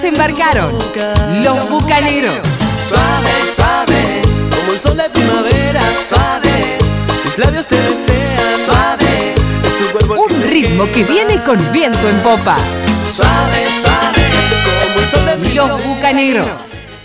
desembarcaron los bucaneros. Suave, suave, como el sol de primavera. Suave, mis labios te desean. Suave, es tu cuerpo Un ritmo que viene con viento en popa. Suave, suave, como el sol de primavera. Los bucaneros.